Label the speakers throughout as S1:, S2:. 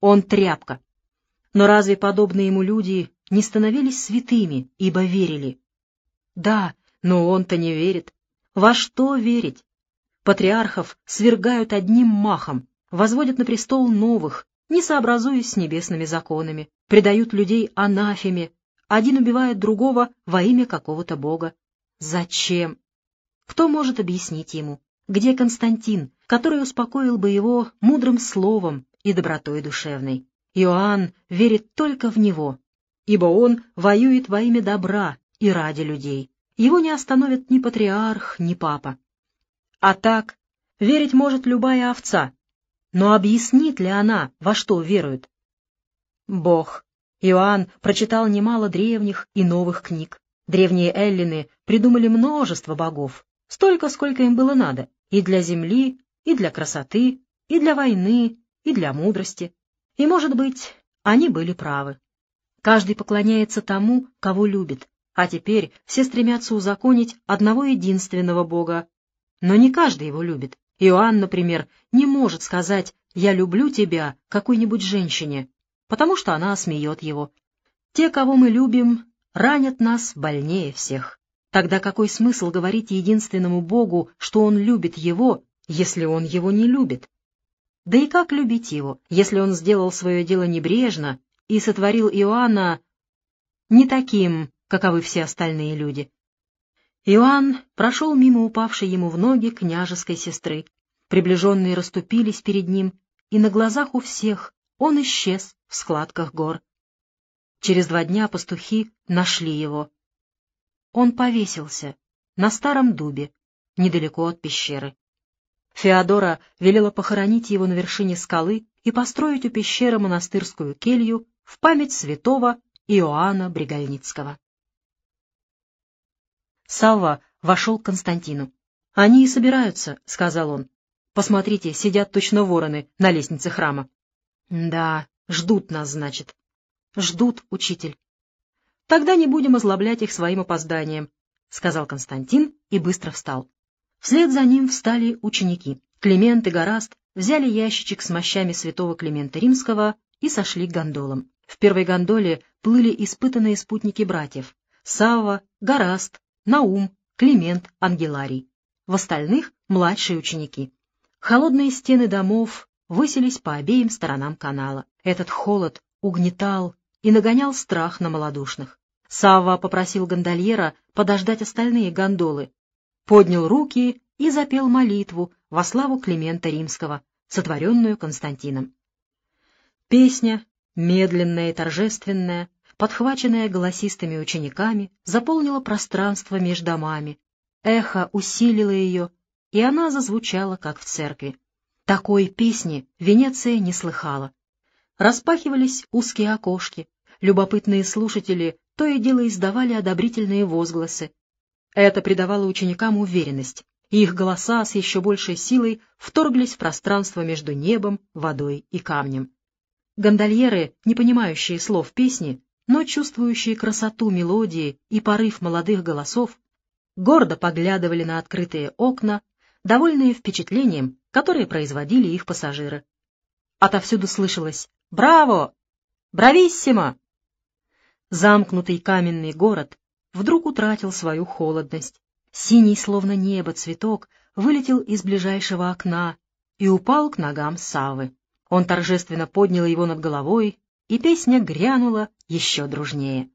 S1: Он тряпка. Но разве подобные ему люди не становились святыми, ибо верили? Да, но он-то не верит. Во что верить? Патриархов свергают одним махом, возводят на престол новых, не сообразуясь с небесными законами, предают людей анафеме, один убивает другого во имя какого-то бога. Зачем? Кто может объяснить ему? Где Константин, который успокоил бы его мудрым словом и добротой душевной? Иоанн верит только в него, ибо он воюет во имя добра и ради людей. Его не остановит ни патриарх, ни папа. А так, верить может любая овца. Но объяснит ли она, во что верует? Бог. Иоанн прочитал немало древних и новых книг. Древние эллины придумали множество богов, столько, сколько им было надо, и для земли, и для красоты, и для войны, и для мудрости. И, может быть, они были правы. Каждый поклоняется тому, кого любит, а теперь все стремятся узаконить одного единственного Бога. Но не каждый его любит. Иоанн, например, не может сказать «я люблю тебя» какой-нибудь женщине, потому что она осмеет его. Те, кого мы любим, ранят нас больнее всех. Тогда какой смысл говорить единственному Богу, что он любит его, если он его не любит? Да и как любить его, если он сделал свое дело небрежно и сотворил Иоанна не таким, каковы все остальные люди. Иоанн прошел мимо упавшей ему в ноги княжеской сестры. Приближенные расступились перед ним, и на глазах у всех он исчез в складках гор. Через два дня пастухи нашли его. Он повесился на старом дубе, недалеко от пещеры. Феодора велела похоронить его на вершине скалы и построить у пещеры монастырскую келью в память святого Иоанна Бригальницкого. Савва вошел к Константину. — Они и собираются, — сказал он. — Посмотрите, сидят точно вороны на лестнице храма. — Да, ждут нас, значит. — Ждут, учитель. — Тогда не будем озлоблять их своим опозданием, — сказал Константин и быстро встал. Вслед за ним встали ученики. Климент и Гораст взяли ящичек с мощами святого Климента Римского и сошли к гондолам. В первой гондоле плыли испытанные спутники братьев — Савва, Гораст, Наум, Климент, Ангеларий. В остальных — младшие ученики. Холодные стены домов высились по обеим сторонам канала. Этот холод угнетал и нагонял страх на малодушных. Савва попросил гондольера подождать остальные гондолы, поднял руки и запел молитву во славу Климента Римского, сотворенную Константином. Песня, медленная и торжественная, подхваченная голосистыми учениками, заполнила пространство между домами. Эхо усилило ее, и она зазвучала, как в церкви. Такой песни Венеция не слыхала. Распахивались узкие окошки, любопытные слушатели то и дело издавали одобрительные возгласы. Это придавало ученикам уверенность, и их голоса с еще большей силой вторглись в пространство между небом, водой и камнем. Гондольеры, не понимающие слов песни, но чувствующие красоту мелодии и порыв молодых голосов, гордо поглядывали на открытые окна, довольные впечатлением, которое производили их пассажиры. Отовсюду слышалось «Браво! Брависсимо!» Замкнутый каменный город вдруг утратил свою холодность. Синий, словно небо, цветок вылетел из ближайшего окна и упал к ногам Савы. Он торжественно поднял его над головой и песня грянула еще дружнее.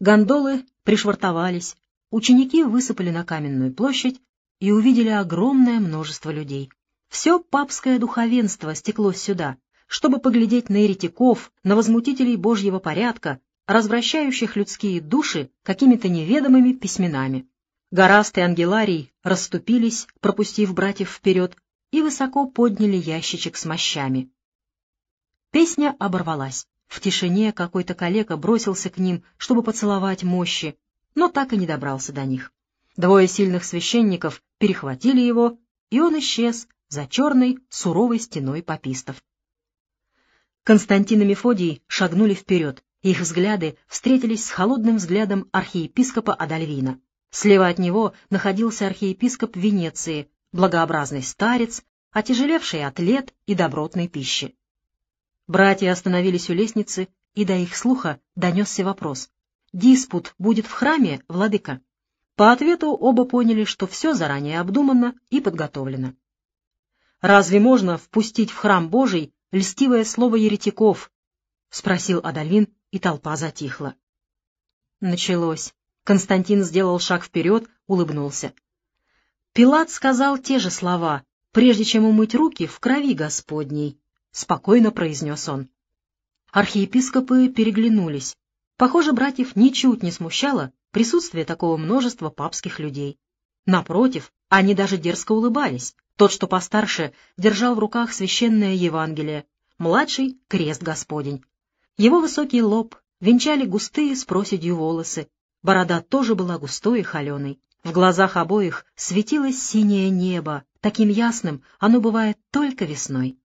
S1: Гондолы пришвартовались, ученики высыпали на каменную площадь и увидели огромное множество людей. Все папское духовенство стекло сюда, чтобы поглядеть на еретиков, на возмутителей Божьего порядка, развращающих людские души какими-то неведомыми письменами. Гораст и Ангеларий расступились, пропустив братьев вперед, и высоко подняли ящичек с мощами. Песня оборвалась. В тишине какой-то калека бросился к ним, чтобы поцеловать мощи, но так и не добрался до них. Двое сильных священников перехватили его, и он исчез за черной суровой стеной папистов. Константин и Мефодий шагнули вперед, их взгляды встретились с холодным взглядом архиепископа Адальвина. Слева от него находился архиепископ Венеции, благообразный старец, отяжелевший от лет и добротной пищи. Братья остановились у лестницы, и до их слуха донесся вопрос. «Диспут будет в храме, владыка?» По ответу оба поняли, что все заранее обдумано и подготовлено. «Разве можно впустить в храм Божий льстивое слово еретиков?» — спросил Адальвин, и толпа затихла. Началось. Константин сделал шаг вперед, улыбнулся. Пилат сказал те же слова, прежде чем умыть руки в крови Господней. — спокойно произнес он. Архиепископы переглянулись. Похоже, братьев ничуть не смущало присутствие такого множества папских людей. Напротив, они даже дерзко улыбались. Тот, что постарше, держал в руках священное Евангелие, младший — крест Господень. Его высокий лоб венчали густые с проседью волосы, борода тоже была густой и холеной. В глазах обоих светилось синее небо, таким ясным оно бывает только весной.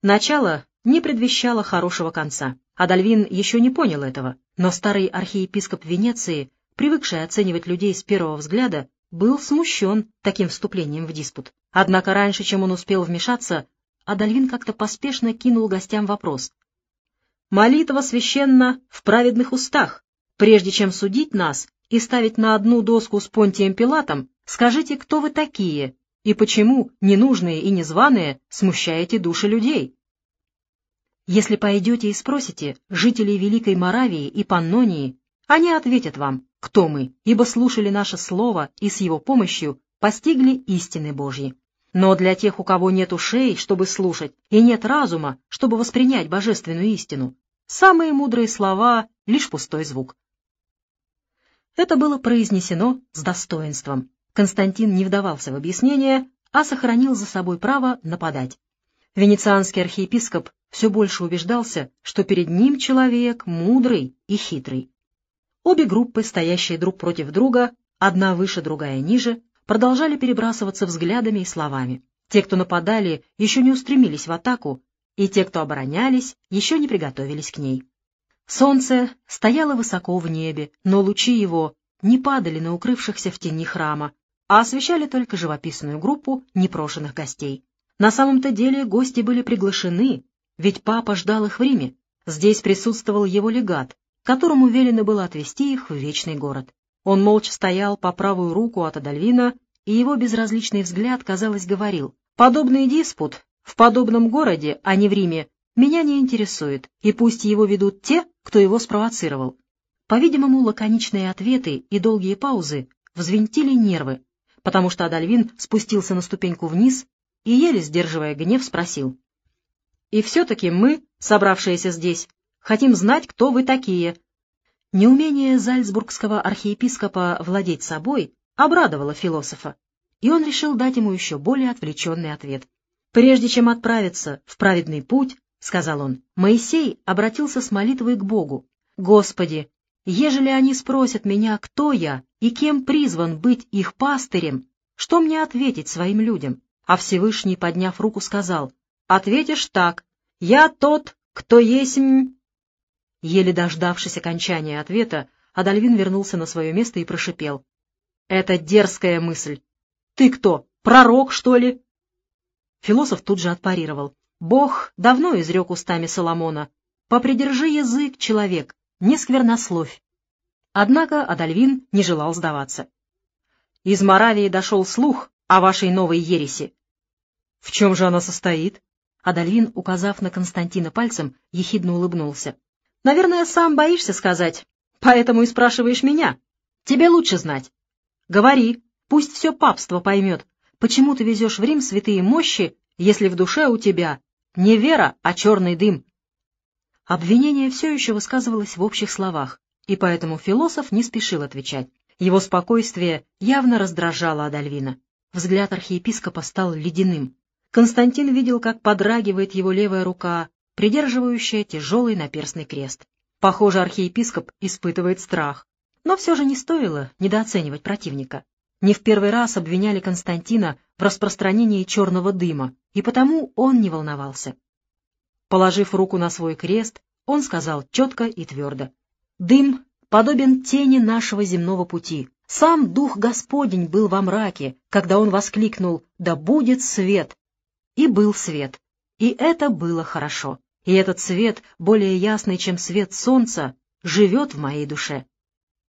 S1: Начало не предвещало хорошего конца. Адальвин еще не понял этого, но старый архиепископ Венеции, привыкший оценивать людей с первого взгляда, был смущен таким вступлением в диспут. Однако раньше, чем он успел вмешаться, Адальвин как-то поспешно кинул гостям вопрос. «Молитва священна в праведных устах. Прежде чем судить нас и ставить на одну доску с Понтием Пилатом, скажите, кто вы такие и почему, ненужные и незваные, смущаете души людей? Если пойдете и спросите жителей Великой Моравии и Паннонии, они ответят вам, кто мы, ибо слушали наше слово и с его помощью постигли истины Божьи. Но для тех, у кого нет ушей, чтобы слушать, и нет разума, чтобы воспринять божественную истину, самые мудрые слова — лишь пустой звук. Это было произнесено с достоинством, Константин не вдавался в объяснения, а сохранил за собой право нападать. Венецианский архиепископ все больше убеждался, что перед ним человек мудрый и хитрый. Обе группы, стоящие друг против друга, одна выше, другая ниже, продолжали перебрасываться взглядами и словами. Те, кто нападали, еще не устремились в атаку, и те, кто оборонялись, еще не приготовились к ней. Солнце стояло высоко в небе, но лучи его не падали на укрывшихся в тени храма, а освещали только живописную группу непрошенных гостей. На самом-то деле гости были приглашены, ведь папа ждал их в Риме. Здесь присутствовал его легат, которому велено было отвезти их в Вечный город. Он молча стоял по правую руку от Адальвина, и его безразличный взгляд, казалось, говорил, «Подобный диспут в подобном городе, а не в Риме, меня не интересует, и пусть его ведут те, кто его спровоцировал». По-видимому, лаконичные ответы и долгие паузы взвинтили нервы, потому что Адальвин спустился на ступеньку вниз и, еле сдерживая гнев, спросил. «И все-таки мы, собравшиеся здесь, хотим знать, кто вы такие». Неумение зальцбургского архиепископа владеть собой обрадовало философа, и он решил дать ему еще более отвлеченный ответ. «Прежде чем отправиться в праведный путь, — сказал он, — Моисей обратился с молитвой к Богу. «Господи, Ежели они спросят меня, кто я и кем призван быть их пастырем, что мне ответить своим людям? А Всевышний, подняв руку, сказал, «Ответишь так, я тот, кто есть...» Еле дождавшись окончания ответа, Адальвин вернулся на свое место и прошипел. «Это дерзкая мысль. Ты кто, пророк, что ли?» Философ тут же отпарировал. «Бог давно изрек устами Соломона. Попридержи язык, человек, не сквернословь. Однако Адальвин не желал сдаваться. Из Моравии дошел слух о вашей новой ереси. В чем же она состоит? Адальвин, указав на Константина пальцем, ехидно улыбнулся. Наверное, сам боишься сказать, поэтому и спрашиваешь меня. Тебе лучше знать. Говори, пусть все папство поймет, почему ты везешь в Рим святые мощи, если в душе у тебя не вера, а черный дым. Обвинение все еще высказывалось в общих словах, и поэтому философ не спешил отвечать. Его спокойствие явно раздражало Адальвина. Взгляд архиепископа стал ледяным. Константин видел, как подрагивает его левая рука, придерживающая тяжелый наперстный крест. Похоже, архиепископ испытывает страх. Но все же не стоило недооценивать противника. Не в первый раз обвиняли Константина в распространении черного дыма, и потому он не волновался. Положив руку на свой крест, он сказал четко и твердо. «Дым подобен тени нашего земного пути. Сам Дух Господень был во мраке, когда он воскликнул «Да будет свет!» И был свет. И это было хорошо. И этот свет, более ясный, чем свет солнца, живет в моей душе.